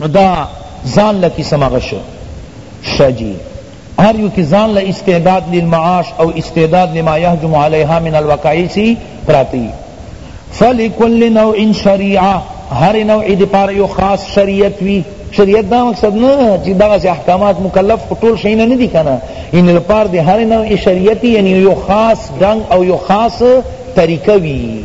نو دا ځان له کیسه مغه شو شه جی هر یو کی ځان له استعداد للمعاش او استعداد لما يهجم عليها من الوقائع سی پراتی فلکل نوع شریعه هر نوع دی پار یو خاص شریعت وی شریعت دا مقصد نه چې دغه سي احکامات مکلف ټول شي نه دي کنه ان لپاره د هر نوع شریعت یعنی یو خاص رنگ او یو خاص طریقه وی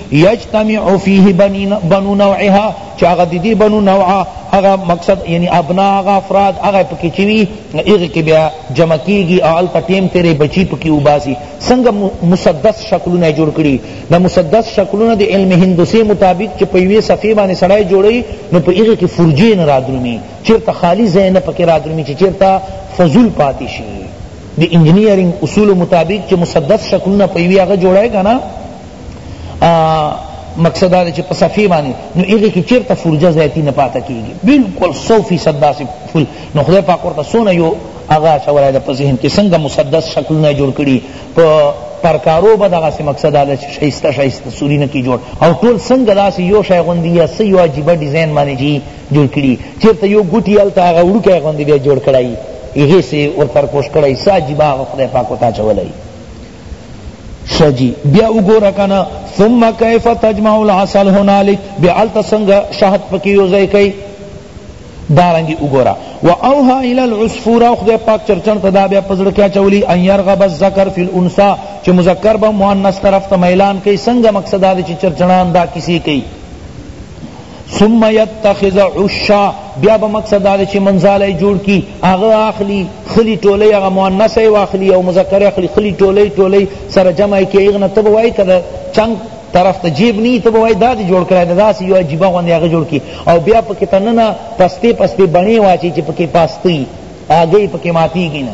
یجتمع فیه بنو نوعها چی اغا دی دی بنو نوع اغا مقصد یعنی ابناء اغا افراد اغا پکی چی وی اغی کی بیا جمع کیگی او هلتا ٹیم تیری بچی پکی اوباسی سنگ مسدس شکلونه جوړ کړی دا مسدس شکلونه دی علم هندسی مطابق چی په یوی صفحه باندی سړی جوړی نو په اغی کی فرجی نه رادرومی چیرته خالی ځای نه پکی رادرومی چی چیرته فضول پاتی شی دی انجنیرنګ اصول مطابق چی مسدس شکلونه په یوی اغا جوړی کنا مقصد دا چې په صفحه باندې نو هغه کې چیرته فرجه زیاتی نه پاته کیږي بالکل 100% داسې فل نو خدای پاک ورته سونه یو هغه شوړای د په ذهن کې څنګه مسدس شکلونه جوړ کړي په پرکارو به دغه سي مقصد دا چې شایسته شایسته سورینه کې جوړ او ټول څنګه داسې یو شای غوندي یا سې یو عجیب ډیزاین باندې جی جوړ کړي چیرته یو ګوټي الته هغه وړکه غوندي بیا جوړ کړای هغه سي ور پر کوش کړای ساجي باغ خدای پاک وتا چولای شه جی بیا وګوره کنه ثم کیف تجمع العسل هنالک بیا الته څنګه شهد پکې یو ځای کوي دارنگی اگورا و اوها الى العصفورا خدای پاک چرچن تدا بیا پزړ کیا چولی ان يرغب الذکر فی الانثى چې مذکر به مؤنث طرف ته میلان کوي څنګه مقصد دا چې چرچنان دا کسی کوي ثم یتخذ عشا بیا به مقصد دا چې منزاله جوړ کی هغه اخلی خلی ټولی هغه مؤنث ای واخلی او مذکر اخلی خلی ټولی ټولی سره جمع کی ایغنه تب وای کده چنګ طرف ته جیب نی ته وای دا دی جوړ کړای دا سی یو عجیبه غوندې هغه جوړ کی او بیا پکې تننه پستی پستی بڼې واچي چې پکې پاستی هګۍ پکې ماتیږي نه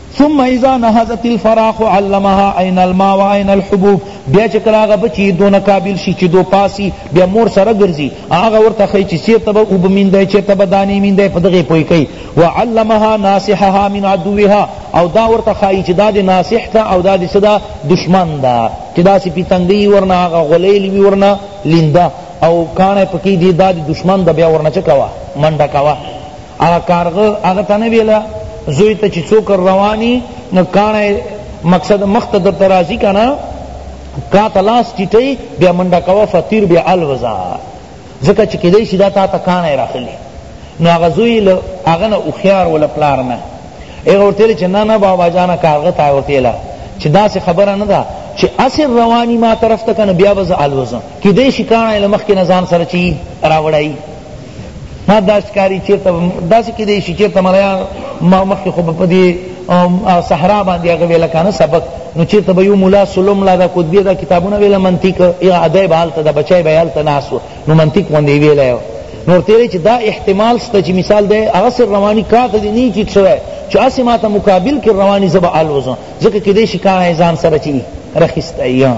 ثم اذا نهزت الفراخ علمها اين الماء واين الحبوب بیا چې کله هغه بچی دونه قابل شي چې دو پاسی بیا مور سره ګرځي هغه ورته خی چې سیر تبه او بمیندای چې تبه دانی میندای په دغه پوی کوي وعلمها ناصحها من عدوها او دا ورته خای چې دا د ناصح تا او دا د صدا دشمن دا چې دا سی پیتنګي ورنه هغه غلیل وی ورنه لیندا او کانه پکې دی دا د دشمن د بیا ورنه چکوا منډه کوا هغه کارغه هغه ته نه ویل زوی ته چې څوک رواني نو کاڼی مقصد مخ ته درته راځي که نه کا ته لاس ټیټوي بیا منډه کوه فطیر بیا الوځه ځکه چې کیدای شي دا تا ته کاڼی راخلي نو هغه زوی له هغه نه هوښیار و له پلار نه هغه ورته ویل چې نه نه بابا جانه کارغه ته ورته ویله چې داسې خبره نه ده چې اصل رواني ما طرف ته که نه بیا به زه الوځم کیدای شي کاڼی له مخکې نه ځان سره چی راوړی ما داس کاری چیرته داس کې دی شي چیرته ملایان ما مخ خو په دې صحرا باندې هغه ویل کنه سبق نو چیرته به یو مولا سلم لا دا کتبی دا کتابونه ویل منطق یا ادب حالت دا بچای به حالت ناس نو منطق باندې ویل نور تیرے چی دا احتمال ستا چی مثال دے اغسر روانی کاتا دی نی چیت سوئے چو اسی ماتا مقابل کر روانی زبا آلوزن ذکر کدیشی کانا ایزان سر چی رخیست ایان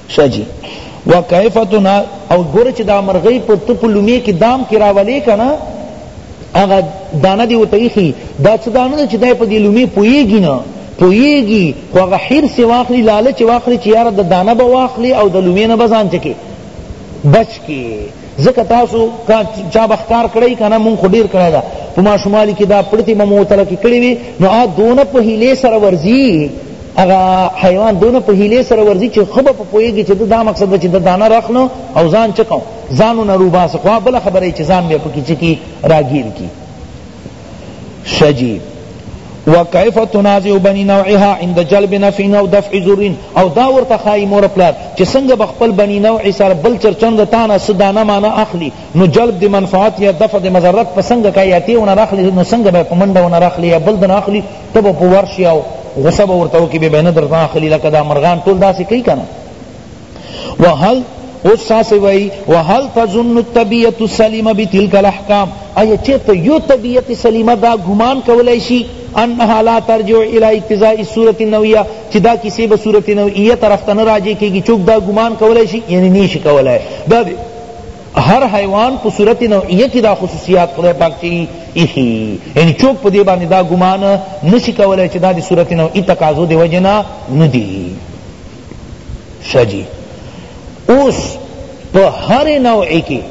شه جی وکيف تنا او ګوره چې دا مرغۍ په ته په لومې کې دام کې راولې که نه هغه دانه دې ورته ایښي دا څه دانه ده چې دی په دې لومې پوهېږي نه پوهېږي خو هغه حرص یې واخلي لالچ یې واخلي چې یاره د دانه به واخلي او د لومې نه به ځان چکې بچ کې ځکه تاسو چا به ښکار کړی که نه مونږ خو ډېر کړی ده په ماشوموالي کې دا پړتې به مو وتله کې کړې وي نو آ دونه په هیلې سره ورځي هغه حیوان دونه په حیلې سره ورځي چې ښه به په پوهېږي چې ده دا مقصد ده چې ده دانه راخلو او ځان چه کوم ځانونه روباسي خو بله خبره یې چې ځان بیا پکې چه کي راګیر کي ښه جي وکيف تنازع بني نوعها عند جلب نفع او دفع ضر او دا ورته خای مور پلار چې څنګه بخپل بني نوع سره بل چرچند تانا سدانه معنا اخلي نو جلب د منفعت یا دفع د مضرت پسنګ کایاتی ونه راخلی نو څنګه به پمنډه ونه راخلی یا بل دن اخلی ته به په ورشې او غصه به ورته وکړې بیا به یې نه درته اخلي لکه دا مرغان ټول داسې کوي که نه وهل اوس ساسې وایي وهل تظن الطبیعت السلیمه بتلک الاحکام ایا چېرته یو طبیعت سلیمه دا ګمان کولی شي انها لا ترجع الى اقتضاء الصورت النویه چې دا کیسې به صورت نویه طرف ته نه راجع کېږي چوک دا ګمان کولی شي یعنی نه شي کولی دا دی هر حیوان په صورت نوعیه کی دا خصوصیات خدای پاک چی ایخی یعنی چوک په دی باندې دا ګمان نشی کولای چې دا دی صورت نوعی تقاضو دی وجنا ندی شجی اوس په هر نوعی کی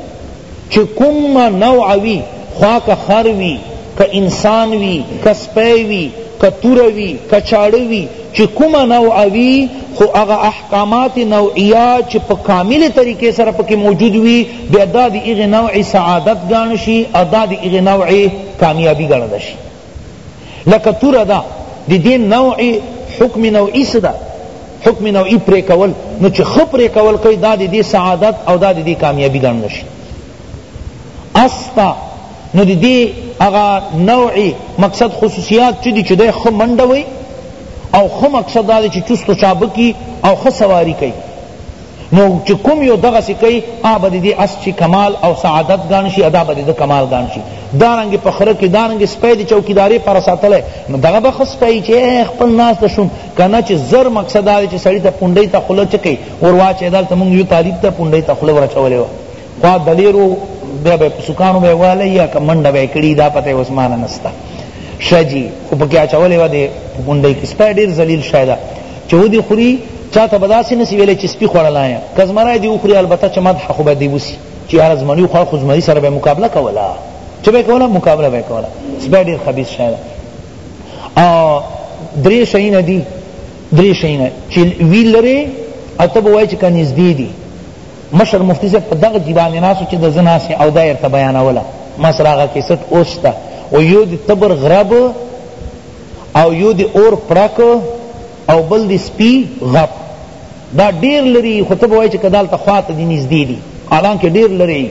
چې کوم نوع وی خوا که خر وی که انسان وی که سپی وی که تور وی که چاړه وی چې کوم نوع وی خو هغه احکامات نوعیه چه په کامل طریقه سره پکی موجود وی بیا دا دی اغی نوع سعادت گان شی او دا دی اغی نوع کامیابی گان شی لکه تور دا دی دی نوع حکم نوعی سدا حکم نوعی پریکول نو چه خ پریکول کئی دا دی دی سعادت او دا دی دی کامیابی گان شی استا نو د دې هغه نوع مقصد خصوصیات چې دي چې دی ښه منډه وي او ښه مقصد دا دی چې چست و چابک وي او ښه سواري کوي نو چې کوم یو دغسې کوي هغه به د دې اس چې کمال او سعادت ګڼ شي ادا به د ده کمال ګڼ شي دارنګې په خره کې دارنګې سپی د چوکیدارې پر ساتلی نو دغه به ښه سپی چې خپل ناس ته شوم که نه چې زر مقصد دا دی چې سړي ته پونډۍ ته خوله چکوي ور واچوي دلته مونږ یو طالب ته پونډۍ ته خوله ور اچولې وه خوا دلیرو بیا به سکانو به والی یا که منډه به کړي دا پته اوس مانه نسته شه جي خو پکې اچولې وه دی په غونډۍ کې سپی ډېر ذلیل شی ده چې ودې خوري چا ته به داسې نسي ویلی چې سپي خوړلایم که زمری دې وخوري البته چې مدحه خو به دې وسي چې یاره زمری وخوړه خو زمري سره به مقابله کوله چه به کولا مقابله به کولا سبا ډیر خبیث شاید او درې شین دی درې شین چې وی لري او ته وای چې کنيز دی دی مشر مفتی صاحب په دغه ځای باندې ناست چې د زه ناست او دا یې ورته بیانوله ما سره هغه کیسټ اوس شته و یو د تبر غرب او یو د اور پړک او بل د سپي غپ دا ډیر لري خو ته به وایې چې که دالته خوا ته دې نږدې دي حالانکه ډیر لري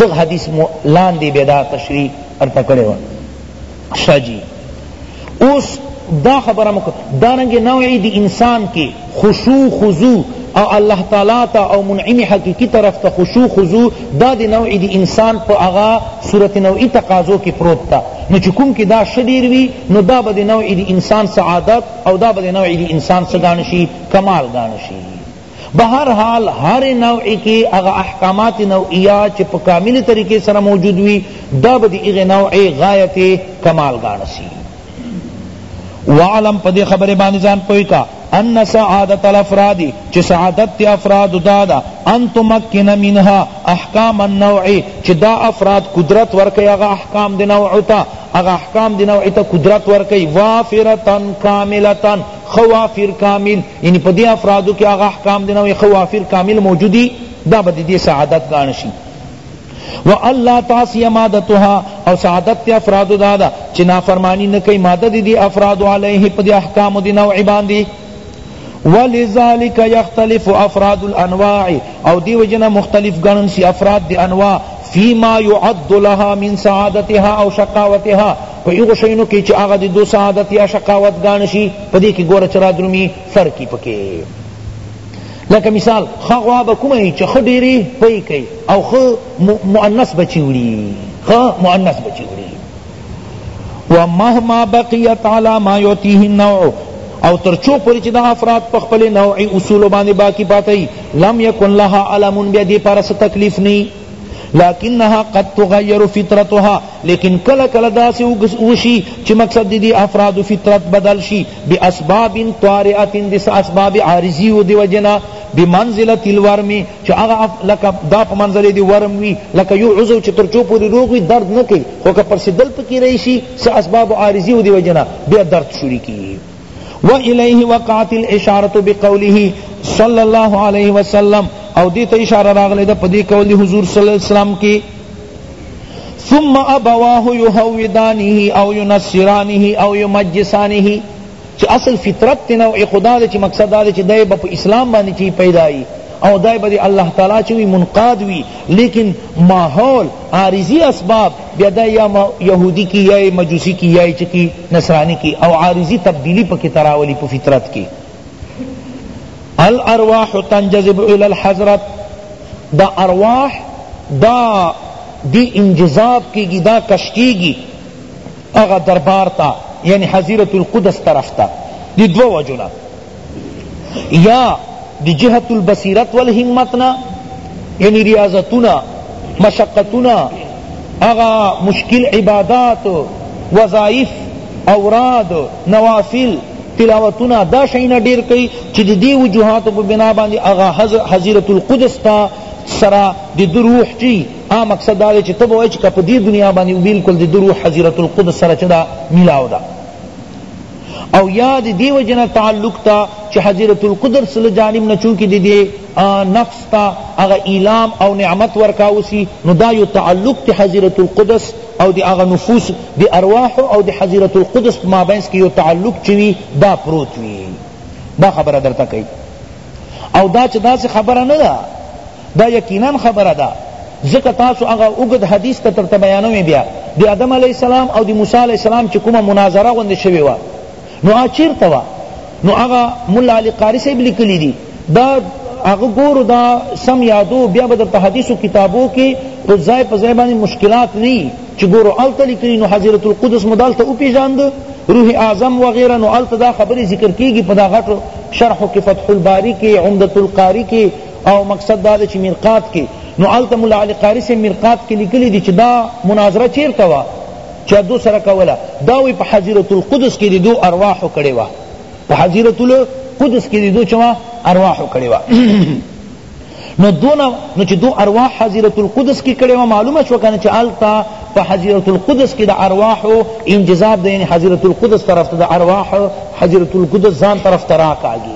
دغ حدیث مو لاندې بیا دا تشریح ارته کړې وه ښه جی اوس دا خبره مو دارنګ نوعی دی انسان کې خشوع خضوع او الله تعالی تا او منعم حقیقی طرف تا خشوع خضوع دا دی نوع دی انسان پا اغا صورت نوعی تقاضو کی پروت تا نو چکم کی دا شدیر وی نو دا با دی نوع دی انسان سعادت او دا با دی نوع دی انسان سگانشی کمال گانشی بهر حال هر نوع کی اغا احکامات نوعیہ چه په کامل طریقې سره موجود وی دا به دی اغه نوع غایت کمال گانسی وعلم پدی خبر بانی زان پوئی کا ان سعادت الافراد چه سعادت تی افراد دادا ان تمکن منها احکام النوعی چه دا افراد قدرت ورکی اغا احکام دی نوعتا اغا احکام دی نوعتا قدرت ورکی وافرتا کاملتا ښه وافر کامل یعنی په دې افرادو کې هغه احکام دی نوې ښه وافر کامل موجودی دا به دې سعادت ګان شي و الله تعصی مادتها او سعادت تی افراد دادا چی نافرمانی نکی مادت دی افراد علیه پا دی احکام دی نوع باندی ولذالک یختلف افراد الانواع او دی وجنا مختلف گنن سی افراد دی انواع فيما يعد لها من سعادتها او شقاوتها په هغو شیونو کې چې هغه د دو سعادت یا شقاوت ګاڼه شي په دې کې ګوره چې رادرومي فرق یې پکې لکه مثال ښه غوا به کومه وي چې ښه ډېرې پۍ کوي او ښه مؤنث بچي وړي ښه مؤنث بچي وړي ومهما بقیت علی ما یعطیه النوع او تر چو پوری چې دا افراد په خپل نوعي اصول باندې باقی پاتې لم یکن لها علم بیا دې پر څه تکلیف نه لكنها قد تغير فطرتها لیکن کله کله داسی وشی چی مقصد دی, دی افراد فطرت بدل شی باسباب طارئه دس اسباب عارضی و دی وجنا بمنزله الورم چی اغا لکه دا په منزله دی ورم وی لکه یو عضو چی تر چو پوری روغ وی درد نکی خو که پرسیدل پکی رئیسی س اسباب عارضی و دی وجنا بیا درد شروع کی و الیه وقعت الاشارة بقوله صلی الله علیه وسلم او دیت اشارہ راغلی دا پدی قول دی حضور صلی اللہ علیہ وسلم کی ثم ابواه يهودانه او ينصرانه او يمجسانه چه اصل فطرت تنو ای خدا دے چه مقصد دے چه دے با پا اسلام باندې چی پیدائی او دای بدی الله تعالی چوی منقاد وی لیکن ماحول عارضی اسباب بیا دا یا یهودی کی یا مجوسی کی یا چکی نصرانی کی او عارضی تبدیلی پکی تراولی پا فطرت کی الارواح تنجذب الى الحضرت دا ارواح دا دی انجذاب کی گی دا کشکی گی اغا دربار تا یعنی حضیرت القدس طرف تا دی دو وجنا یا دی جهت البصیرت والهمتنا یعنی ریاضتنا مشقتنا اغا مشکل عبادات وظائف اوراد نوافل تلاوتنا دا شئینا دیر کئی چی دی دی وجوہات پا بنا باندی اغا حضیرت القدس تا سرا دی در روح چی آ مقصد دا چی تبو اچ کپ دی دنیا باندی بالکل دی در روح حضیرت القدس سرا چی دا ملاو دا او یا دی دی وجنا تعلق تا چه حضرت القدر صلی جانب نه چونکه دی دی نفس تا اغا ایلام او نعمت ورکاوسی نو دا یو تعلق تی حضرت القدس او دی اغا نفوس دی ارواح او دی حضرت القدس مابینس کی یو تعلق چوی دا پروت وی دا خبر در تکی او دا چه دا سی خبر نه دا دا یقینا خبره ده ځکه تاسو هغه اوږد حدیث که درته بیانوم بیا د آدم علیه السلام او د موسی علیه السلام چې کومه مناظره غوندې شوې وه نو هغه چېرته وه نو هغه ملا علي قاري صاحب لیکلي دي دا هغه ګورو دا سم یادو بیا به درته حدیثو کتابو کې په ځای په ځای باندې مشکلات نه وي چې ګورو هلته لیکلي نو حضرت القدس مو دلته وپېژاند روح اعظم وغیرہ نو هلته دا خبرې ذکر کېږي په دا غټو شرحو کې فتح الباري کې عمدة القاري کې او مقصد دا دی چی مرقات کی نو هلته ملا علی قاری صاحب مرقات کی لیکلی دی چی دا مناظره چیرته وه چا دو سره کوله دا وی په حظیرة القدس کی دی دو ارواحو کړی وه په حظیرة القدس کی دی دو چوا ارواحو کړی وه نو دونه نو چې دو ارواح حضرت القدس کې کړي و معلومه شو کنه چې التا په حضرت القدس کې د ارواح انجذاب دی یعنی حضرت القدس طرف ته د ارواح حضرت القدس ځان طرف ته راکاږي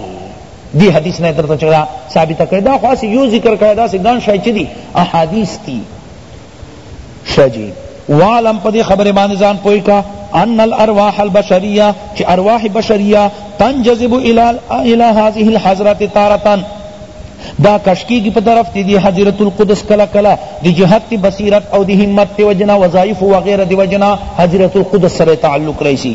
دی حدیث نه درته چلا ثابت کړی دا خاص یو ذکر کړی دا سه ګان شای چدی احادیث تی شجی والم پدی خبر باندې ځان پوی کا ان الارواح البشریه چې ارواح بشریه تنجذب الى الى هذه الحضرات تارتن دا کشکی کی طرف تی دی حضرت القدس کلا کلا دی جہت تی بصیرت او دی حمت تی وجنا وظائف وغیرہ دی وجنا حضرت القدس سر تعلق رئیسی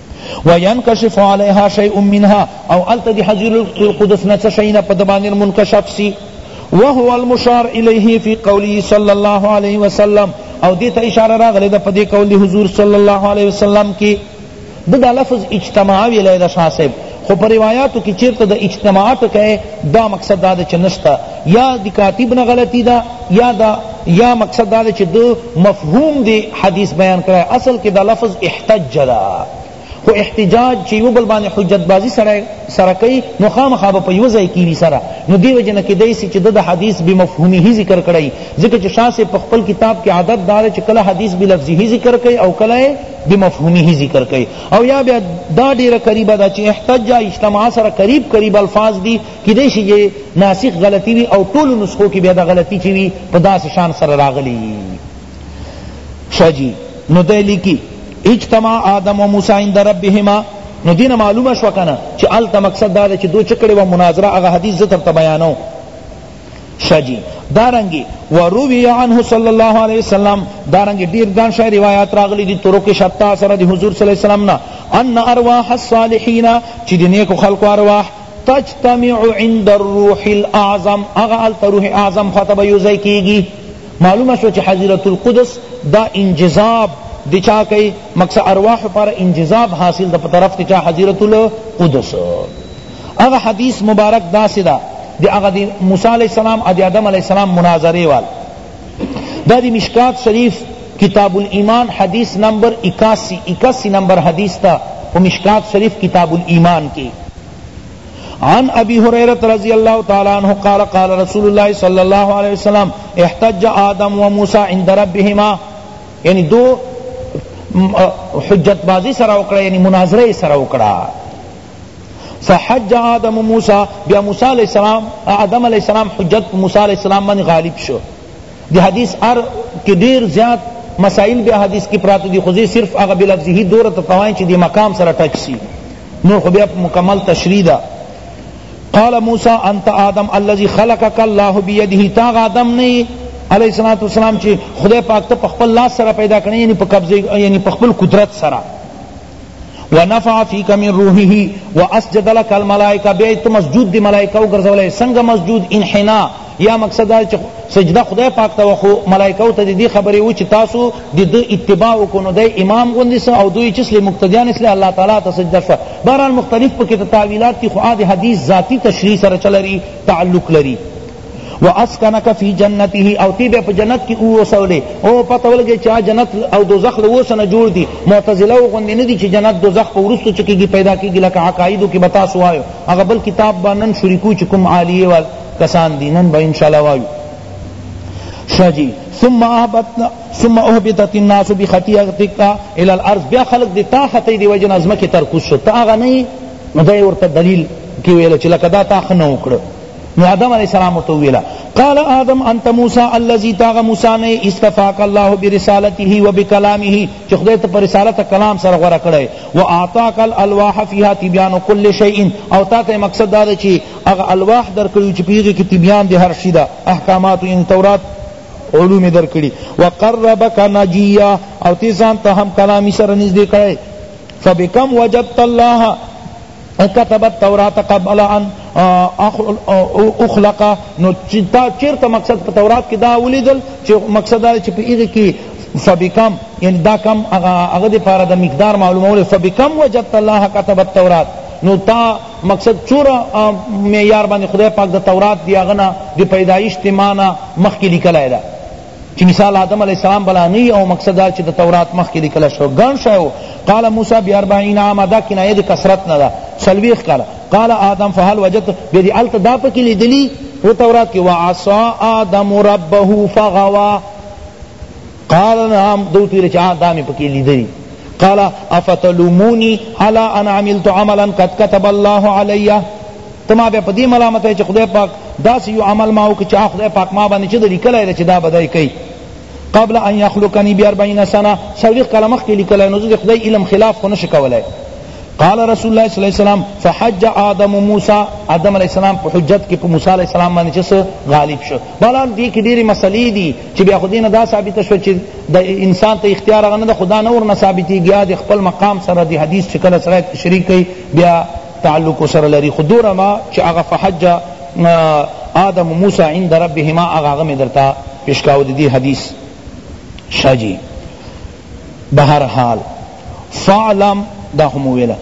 وینکشف علیها شیء منها او الته دی حجر القدس نه څه شی نه په دبانی منکشف سی وهو المشار الیه فی قوله صلی الله علیه وسلم او دیت اشاره راغلی ده په دې قول حضور صلی الله علیه وسلم کی د دا لفظ اجتماع ویلی ده شاه صاحب خو په روایاتو کی چیرته د اجتماع ټکی دا مقصد دا ده چه نشته یا د کاتب نه غلطی ده یا دا یا مقصد دا ده چه ده مفهوم دی حدیث بیان کړی اصل کی دا لفظ احتج ده خو احتجاج چې یو بل باندې حجت بازی سره سره کوي نو خامخا به په یو ځای کې وي سره نو دیو جن کې دی چې د حدیث به مفهومي ذکر کړی ځکه چې شاه سے په خپل کتاب کې عادت دار چې کله حدیث به لفظي ذکر کوي او کله به مفهومي ذکر کوي او یا بیا دا ډیره قریبه ده چی احتج اجتمع سره قریب قریب الفاظ دی کیدای شی چی ناسخ غلطی وی او ټول نسخو کی بیا دا غلطی چی وی په داس شان سره راغلی شجی نو دی لیکی اجتمع آدم و موسی عند ربهما نو دین معلومه شو کنه چی التا مقصد دا چی دو چکړه و مناظره هغه حدیث زتر تبیانو شا جی دارنگی و روی عنه صلی اللہ علیہ وسلم دارنگی دیر دان شای روایات راغلی دی طرق شتا سر دی حضور صلی اللہ علیہ وسلم نا ان ارواح الصالحین چی دی نیکو خلق ارواح تجتمع عند الروح الاعظم اغا التا روح اعظم خطب یوزائی کیگی معلوم شو چی حضرت القدس دا انجذاب دی چا کئی مقصد ارواح پر انجذاب حاصل دا طرف دی چا حضرت القدس هغه حدیث مبارک داسی دا دی هغه دی موسی علیہ السلام او دی آدم علیہ السلام مناظرے وال دا دی مشکات شریف کتاب الایمان حدیث نمبر اکاسی اکاسی نمبر حدیث تا و مشکات شریف کتاب الایمان کی عن ابی حریرت رضی اللہ تعالی عنہ قال قال رسول اللہ صلی اللہ علیہ وسلم احتج آدم و موسی عند ربهما یعنی دو حجت بازی سره وکړه یعنی مناظره سره وکړه فحج آدم موسی بیا موسی علیہ السلام آدم علیہ السلام حجت موسی علیہ السلام من غالب شو دی حدیث ار کی دیر زیاد مسائل بیا حدیث کی پرات دی خوزی صرف اغا بلفظی ہی دور تتوائیں چی دی مقام سر ٹچ سی نور خو بیا مکمل تشریح دا قال موسی انت آدم الذي خلقك الله بيده تا آدم نے علیہ الصلوۃ والسلام چی خدای پاک ته په خپل لاس سره پیدا کړی یعنی په قبضه یعنی په خپل قدرت سره ونفع فيك من روحه واسجد لك الملائکه بیا ته مسجود دی ملائکه وګرځولای څنګه مسجود انحنا یا مقصد دا چې سجده خدای پاک ته وخو ملائکه ته دې خبرې و چې تاسو د دې اتباع وکونو د امام غوندې سو او دوی چې سلی مقتدیان سلی الله تعالی ته سجده شو بهرحال مختلف پکې تعویلات کی خو د حدیث ذاتی تشریح سره چلري تعلق لري و اسکنک فی جنته او تی به په جنت کې اوسولې او پته ولګي چې جنت او دوزخ له وسنه جوړ دي معتزله او غوندې نه دي چې جنت دوزخ په ورستو چکیږي پیدا کیږي لکه عقایدو کې بتا سوایو هغه بل کتاب باندې شریکو چې کوم عالیه وال کسان دي نن به ان شاء الله وایو شجی ثم اهبطنا ثم اهبطت الناس بخطيئتك الى الارض بیا خلق دی تا خطی دی وجن ازمه کې ترکوس شو تا غنی نو دای ورته دلیل کې ویل چې لکه دا تا خنه وکړه نو آدم علیہ السلام ورته ویلا قال آدم انت موسی الذی تاغ موسی نے استفاق الله برسالته و بکلامه چې خدای ته پر رسالت کلام سره غوړه کړي و اعطاک الالواح فیها تبیان کل شیء او تا ته مقصد دا چې هغه الواح درکړي چې پیږي کې تبیان د هر شي دا احکامات ان تورات علوم درکړي وقربک نجیا او تیزان ته هم کلامی سره نږدې کړي فبکم وجدت الله او کتب التورات قبل ان اخلق نو تا چیرته مقصد په تورات کې دا ولیدل چې مقصد دا چې په هغه کې فبکم یعنی دا کم هغه د پاره د مقدار معلومول فبکم وجدت الله كتب التورات نو تا مقصد چورا معیار باندې خدای پاک د تورات دی هغه نه د پیدایش تمانه مخکې لیکلای دا چی مثال آدم علیہ السلام بلا نی او مقصد دا چی تورات مخ کی لکل شو گن شو قال موسی بی اربعین عام دا کنایه دی کثرت ندا سلویخ کال قال آدم فهل وجدت بیدی الت دا پکی لیدلی و تورات کی وعصا آدم ربه فغوا قال نعم دو تیر چی آدم پکی لیدلی قال افتلومونی علی ان عملت عملا قد كتب الله علیہ ته ما بیا په دې ملامتوې چې خدای پاک داسې یو عمل ما وکړ چې هغه خدای پاک ما باندې چې د لیکلی دی چې دا به دی کوي قبل ان یخلقنی باربعین سنه څلوېښت کاله مخکې لیکلی نو زه د خدای علم خلاف خو نشي کولی قال رسول الله صلی الله علیه وسلم فحج آدم موسی آدم علیہ السلام په حجت کې په موسی علیہ السلام باندې چې غالب شو بلان دې کې ډېری مسلې دي چې بیا خدای نه دا ثابت شو چې د انسان ته اختیار غنه د خدا نه ور نه ثابتېږي د خپل مقام سره د حدیث چې کله سره شریک کوي بیا تعلق ورسره لري خو دونه ما چی هغه فحج آدم و موسی عند ربهما هغه هغه می درته پیش کاوه د دې حدیث شه جی بهر حال فعلم دا هم ویلا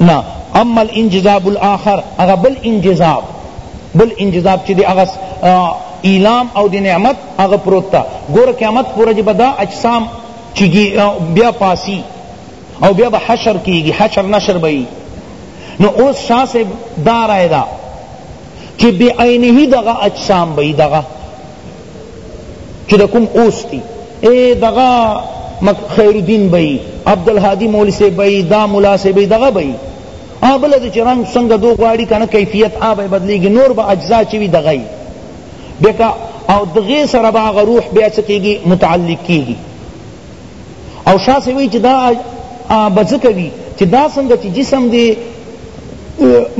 نا اما الانجذاب الاخر هغه بل انجذاب بل انجذاب چې دی هغه ایلام او دی نعمت هغه پروت تا ګور قیامت پورې بدا اجسام چې بیا پاسی او بیا به حشر کیږي حشر نشر به نو اوس شاه صاحب دا رائے دا چی بی عینه دغه اجسام به دغه چی د کوم اوس دی اے دغه خیر الدین بی عبدالهادی مولی سے بی دا مولا سے بی دغه بی آبل د چرنګ څنګه دو غواړي کنه کیفیت آبه بدلیږي نور به اجزا چوي دغه بیا او دغه سره به روح بیا څه کیږي متعلق کیږي او شاه سے وی چی دا به ځکه وی چی دا څنګه چی جسم دی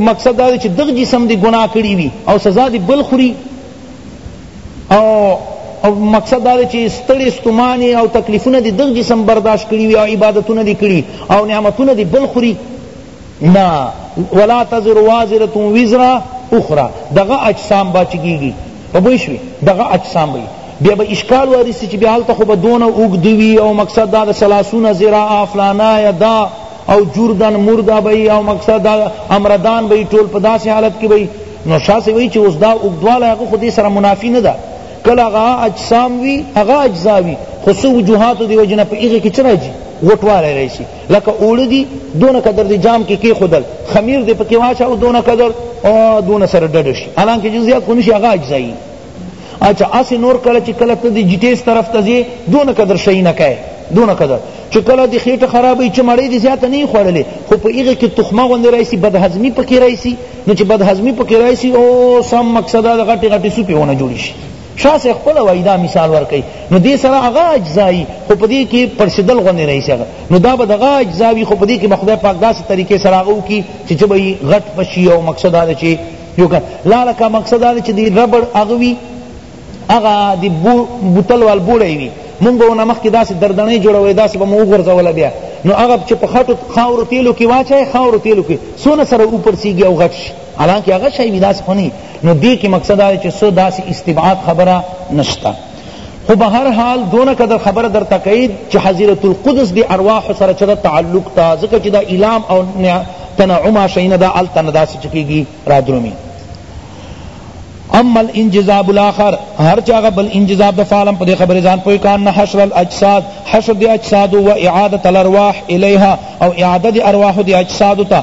مقصد دا چی دغ جسم دی گناہ کړی وی او سزا دی بل خوری او او مقصد دا چې ستړي ستوماني او تکلیفونه دي دغ جسم برداشت کړي او عبادتونه دي کړي او نعمتونه دي بل خوري نا ولا تزر وازرة وزر اخرى دغه اجسام با چکیږي په بوی شوی دغه اجسام وي بیا به اشکال وارث چې بیا هلته خو به دونه اوږدوي او مقصد دا د سلاسونه زراعه فلانا یا دا او جردن مرده بی او مقصد دا امردان بی ټول په داسې حالت کې بی نو شاه سی وی چې اوس دا اوږدواله هغه خو دې سره منافی نه ده کله هغه اجسام وي هغه اجزا وي خو څه وجوهاتو دی وجنه په هغه کې څه راځي غټوالی راشي لکه اوړه دي دونه قدر دي جام کې کېښودل خمیر دې پکې واچاو دونه قدر دونه سره ډډه شي حالانکه چې زیات خو نشي هغه اجزایي اچھا اسی نور کله چې کله ته دی جټیس طرف ته ځې دونه قدر شي نه کوي دونه قدر چې کله دی خېټه خرابوي چې مړۍ دې زیاته نه خوړلې خو په هغه کې تخمه غوندې راشي بدهضمي پکې راشي نو چې بدهضمي پکې راشي او سم مقصد د غټې غټې سوپې ونه جوړې شي شاه صاحب خپل وای دا مثال ورکي نو دې سره هغه اجزای خو په دې کې پرسیدل غونې نه شي نو دا به دغه اجزا وي خو په دې کې به خدای پاک داسې طریقې سره هغه وکړي چې چې به یې غټ بشي او مقصد دا چې یو کړ لا لکه مقصد دا چې دې ربړ هغه وي هغه د بوتل وال بوړی وي مونږ به ونه مخکې داسې دردنۍ جوړوی داسې به مو وغورځوله بیا نو هغه چې په خټو خاورو تیلو کې واچوی خاورو تیلو کې څونه سره اوپرسیږي او غټ شي حالانکه هغه شی وی داس خو نه نو دی کی مقصد دا چې سو داس استبعاد خبره نشتا خو به هر حال دونه قدر خبره در تکید چې حضرت القدس دی ارواح سره چر تعلق تا ځکه چې دا الام او تنعم شین دا التن داس چکیږي را درومي اما الانجذاب الاخر هر چاغه بل انجذاب د فالم په خبر ځان پوی کان نه حشر الاجساد حشر دی اجساد و اعاده الارواح الیها او اعاده دی ارواح دی اجساد ته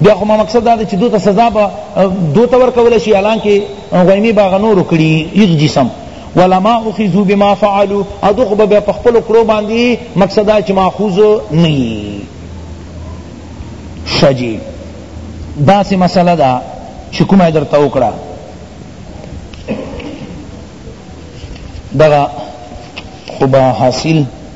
بیا خو ما مقصد دا چې دوی ته سزا به دوی ته ورکول شي حالانکه غویمې به هغه نورو کړي یغ جسم ولما اخذو بما فعلوا او دوی خو به بیا په خپلو کړو باندې مقصد دا چې ماخوذ نه وي ښه جي داسې مسله ده چې کومه یې درته وکړه دغه خو به حاصل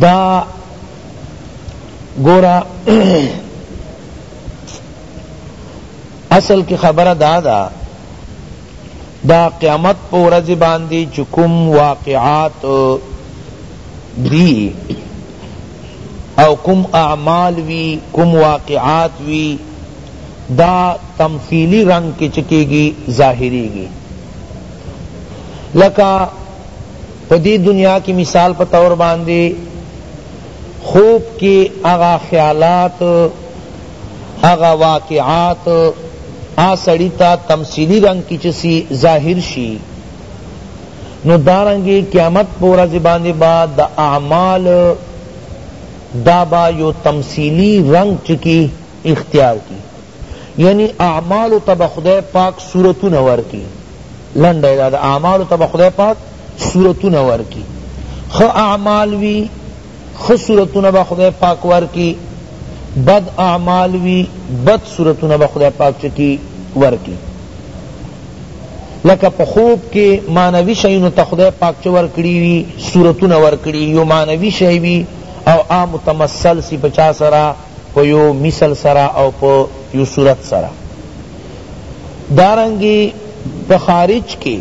دا ګورا اصل کی خبره دا دا دا قیامت په ورځ باندې چکم واقعات دی او کم اعمال وی کم واقعات وی دا تمثیلی رنگ کی چکیگی ظاہری گی لکہ په دې دنیا کې مثال په طور باندې خوب کې هغه خیالات هغه واقعات هغه سړی ته تمثیلی رنګ کې چې سي ظاهر شي نو دارنګې قیامت په ورځ باندې با د اعمال دا با یو تمثیلی رنگ چکی اختیار کی یعنی اعمالو ته به خدای پاک صورتونه ورکی لنډه دا د اعمالو ته به خدای پاک صورتونه ورکی خو اعمال وی خو صورتونه به خدای پاک ورکی بد اعمال وی بد صورتونه به خدای پاک چکی ورکی لکه په خوب کې معنوي شیونو ته خدای پاک چې ورکړي وي صورتونه ورکړي یو معنوي شی وي او عام متمثل سی پچا سره په یو مثل سره او په یو صورت سره دارنګی په خارج کی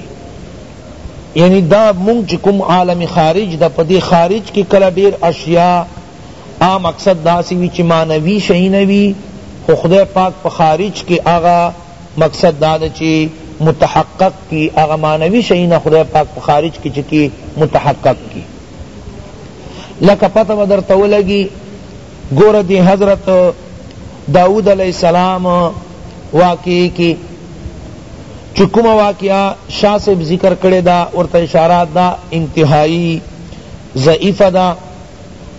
یعنی دا مونږ چې کوم عالم خارج دا په دې خارج کې کله ډیر اشیاء آ مقصد داسی وی چې معنوي شي نه وي خو خدای پاک په خارج کې هغه مقصد دا ده چې متحقق کی هغه معنوي شي نه خدای پاک په خارج کې چې کی متحقق کی لکه پته ودرته ولګي ګوره دی حضرت داود علیه السلام واقعی کی چی کوم واقعا شاہ صاحب ذکر کړی دا ورته اشارات دا انتہائی ضعیف دا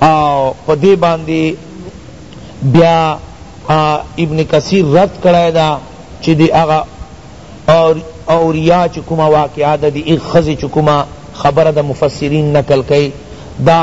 او په دې باندې بیا ابن کثیر رد کړای دا چې دی هغه اور اوریا چې کومه واقعا د دې خزې چې کومه خبره د مفسرین نقل کړي دا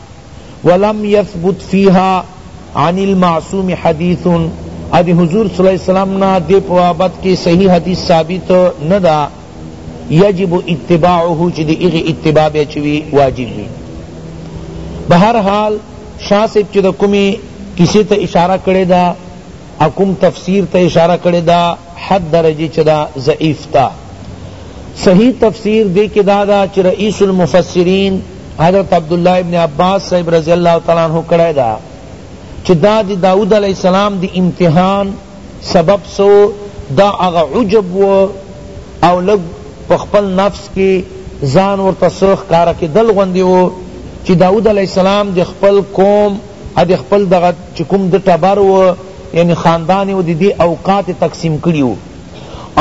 ولم یثبت فیہا عن المعصوم حدیث او دی حضور صلی اللہ علیہ وسلم نا دی بابت کی صحیح حدیث ثابت ندا یجب اتباعه چی دی اغی اتباع بیا چوی واجب وی بہرحال شاہ صاحب چی دا کمی کسی تا اشارہ کرے دا ا کوم تفسیر ته اشاره کړی دا حد درجی چه دا ضعیف تا صحیح تفسیر دی که دا دا چه رئیس المفسرین حضرت عبداللہ ابن عباس صاحب رضی اللہ تعالی عنہ کڑی دا چه دا دی داود علیہ السلام دی امتحان سبب سو دا اغا عجب و او لگ پخپل نفس کی زان ورطا سخ کارکی دل غندی و چه داود علیہ السلام دی خپل قوم ا د خپل دغه چه کوم د ټبر و یعنی خاندان و د دی اوقات تقسیم کړی وو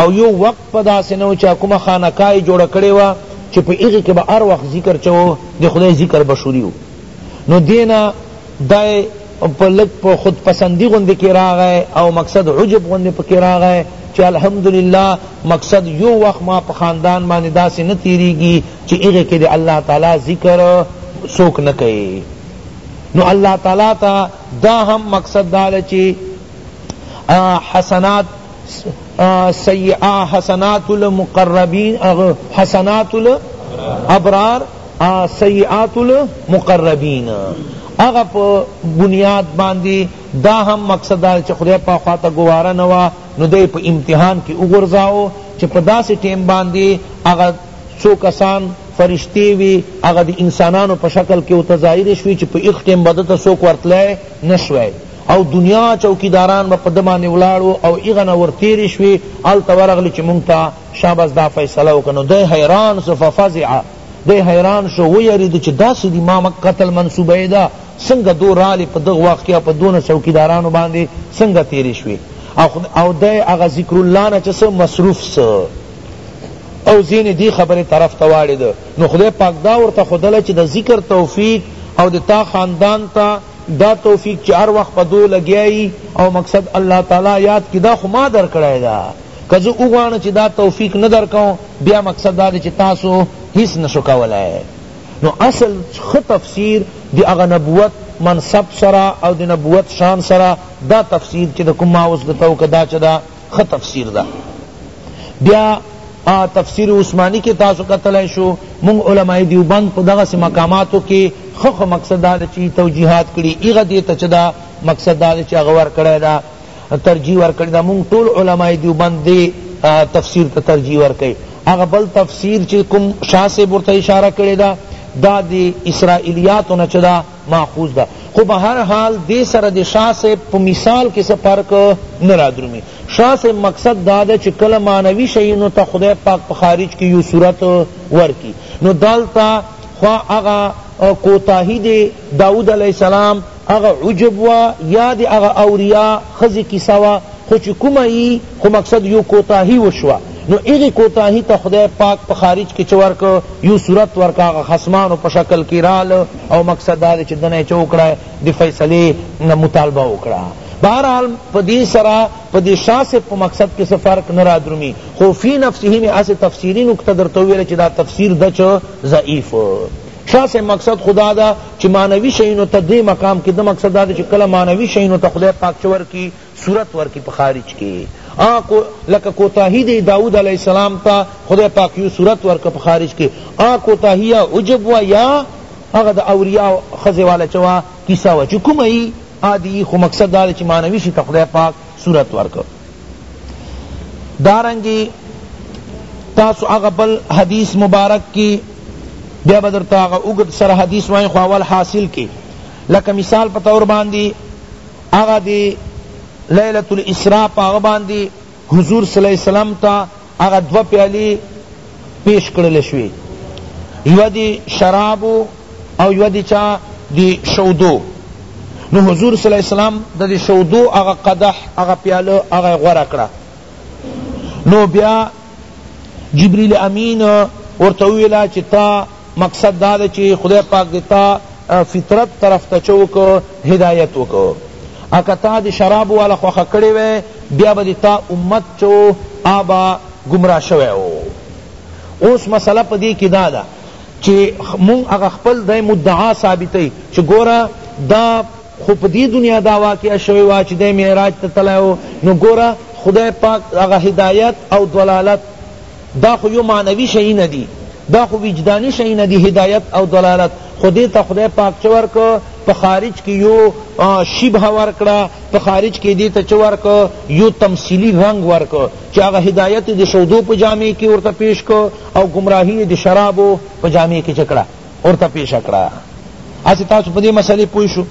او یو وقت په داسی نه وو چه کومه خانقاه یی جوړه کړی وه چه په هغی کی به هر وخت ذکر چه وو د خدای ذکر به شروع وو نو دی نه دی په لږ په خود پسندی غوندی کی راغی او مقصد عجب غوندی پکی راغی چه الحمدلله مقصد یو وخت ما په خاندان باندی داسی نه تیریږی چه هغی کی د الله تعالی ذکر څوک نه کئی نو الله تعالی تا دا هم مقصد دا ده چی حسنات سیئا حسنات المقربین حسنات الابرار سیئات المقربین اغا پا بنیاد باندی دا هم مقصد دا چی خدای پا خواتا گوارا نوا نو دی پا امتحان کی اغرزاو چی پا دا سی ٹیم باندی اغا څو کسان، فرشتې، وې، هغه د انسانانو په شکل کې ورته ظاهرې شوې چې په هیښ ټیم به ده ته څوک ورتلای نه شوای او دنیا چوکیداران به په ده باندې ولاړ وو او هغه نه ورتېرې شوې، هلته ورغلې چې مونږ ته شاه بس دا فیصله وکړه، نو دی حیران سو، ففزع، دی حیران شو، ویرېدو، چې دا څه دي، ما مکة ته المنصوبه ده، څنګه دو رالې په دغه وخت کې او په دونه چوکیدارانو باندې څنګه تېرې شوې او دی هغه ذکرالله نه چې څه مصروف سو. او زین دی خبر طرف ته واړید نو خدای پاک دا ورته خدل چې د ذکر توفیق او د تا خاندان ته دا توفیق چې هر وخت په دو لګیای او مقصد الله تعالی یاد کی دا خو ما درکړای دا که زه وغواړم چې دا توفیق نه درکوم بیا مقصد دا دی چې تاسو هیڅ نشو کولای نو اصل خ تفسیر دی اغا نبوت منصب سرا او دی نبوت شان سرا دا تفسیر چی دا کم ماوز دتاو کدا چدا ښه تفسیر ده بیا تفسیر عثمانی کې تاسو کتلای شو مونږ علماء دیوبند په دغه سه مقاماتو کې خخ مقصد دا چې توجیهات کړي ایغه دې ته چې دا مقصد دا چې هغه ور کړی دا ترجیح ور کړی دا مونږ ټول علماء دیوبند دې تفسیر ته ترجیح ور کړي هغه بل تفسیر چې کوم شاه سے ورته اشاره کړی دا دا دی اسرائیلیاتو نه چدا ماخوذ ده خو په هر حال دې سره د شاه صاحب په مثال کې څه فرق نه رادرومي شاه صاحب مقصد دا ده چې کله معنوي شیونو ته خدای پاک په خارج کې یو صورت ورکي نو دلته خو هغه کوتاهی دی داود علیه السلام هغه عجب و یا د هغه اوریا ښځې کیسه وه خو چې کومه یي خو مقصد یو کوتاهی وشوه نو ایغی کوتاهی ته خدای پاک په خارج کې چور کو یو صورت ورکا خصمانو په شکل کې رال او مقصد دا چې دنه چې وکړه د فیصلې نه مطالبه وکړه بہرحال پدی سرا پدی شاہ سے پا مقصد کس فرق نرا درمی خو فی نفسی میں اسے تفسیری نکتہ در تویرے چی دا تفسیر دا چا ضعیف شاہ سے مقصد خدا دا چی معنوی شئینو تا دے مقام کی دا مقصد دا چی کلا معنوی شئینو تا خدا پاک چور کی صورت ورکی په خارج کی آن کو لکه کوتاهی دی داود علیہ السلام تا خدای پاک یو صورت ورک په خارج کی آن کوتاهی عجب و یا هغه د اوریاء ښځه والا چه وا کیسه وه چه کومه یی عادی یی خو مقصد دا دی چه معنوی شی ته خدای پاک صورت ورک دارنګی تاسو هغه بل حدیث مبارک کی بیا بدر تا هغه اوږد سره حدیث وای خو اول حاصل کی لکه مثال په طور باندی هغه دی لیلة الاسراء په هغه باندی حضور صلی الله علیه وسلم ته هغه دوه پیالی پیش کړل شوی یو دی شراب او یو دی چا دی شودو نو حضور صلی الله علیه وسلم د دی شودو هغه قدح هغه پیاله هغه غوړه کړه نو بیا جبریل امین ورته ویلا چې تا مقصد دا دی چی خدای پاک دی تا فطرت طرف ته چه وکړو هدایت وکړو او که تا دی شراب والا خوښ کړی وی بیا به دی تا امت چه وو هغه به ګمراه شوی وو اوس مسله په دی کی دا ده چی مونږ هغه خپل دی مدعا ثابتوی چی ګوره دا خو په دی دنیا دا واقعه شوی وه چی دی معراج ته تللی وو نو ګوره خدای پاک هغه هدایت او ضلالت دا خو یو معنوی شیونه دی دا خو وجدانی شیونه دی هدایت او دلالت خو دې ته خدای پاک چه ورکو په خارج کې یو شبه ورکړه په خارج کې دې ته چه ورکو یو تمثیلی رنگ ورکو چې هغه هدایت د شودو په جامع کې ورته پیش کو او گمراهی د شرابو په جامع کې چکړه ورته پیش کړه اسی تاسو په دې مسئله پوه شو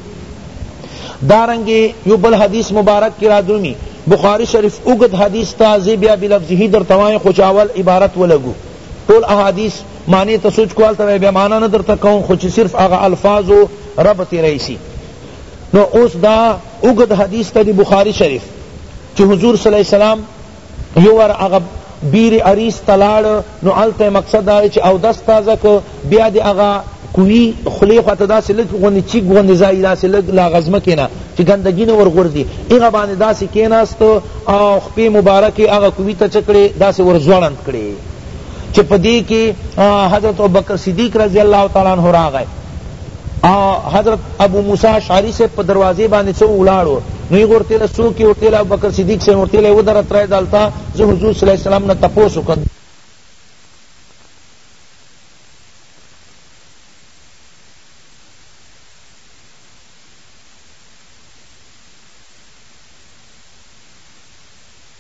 دارنګي یو بل حدیث مبارک کی را درومی بخاری شریف اوږد حدیث تا زی بیا بلفظه در توای خو چاول عبارت ولګو ټول احادیث معنی ته سوچ کول ته بیا معنا نه درته کوم خو چې صرف هغه الفاظ او رب تی رئیسی نو اوس دا اوږد حدیث ته بخاری شریف چې حضور صلی الله علیه وسلم یو وار هغه بیر عریس ته لاړ نو هلته یې مقصد دا دی چی اودس تازه که بیا دې هغه کوی خولې خوا ته داسې لږ غوندې چیک غوندې ځای داسې لږ له هغه ځمکې نه چې ګندګي نه ورغورځي هغه باندې داسې کېناست او خپې مبارکې هغه کوی ته چه کړې داسې ور ځوړند کړې چی په دی کی حضرت ابوبکر صدیق رضی الله تعالی عنہ راغی او حضرت ابو موسی اشعری صاحب په دروازه باندې څو ولاړ و نو یی غورته له سو کی ورته له ابوبکر صدیق صاحب ورته له ودر تر دلتا زه حضور صلی الله علیه وسلم نه تپوس وکړ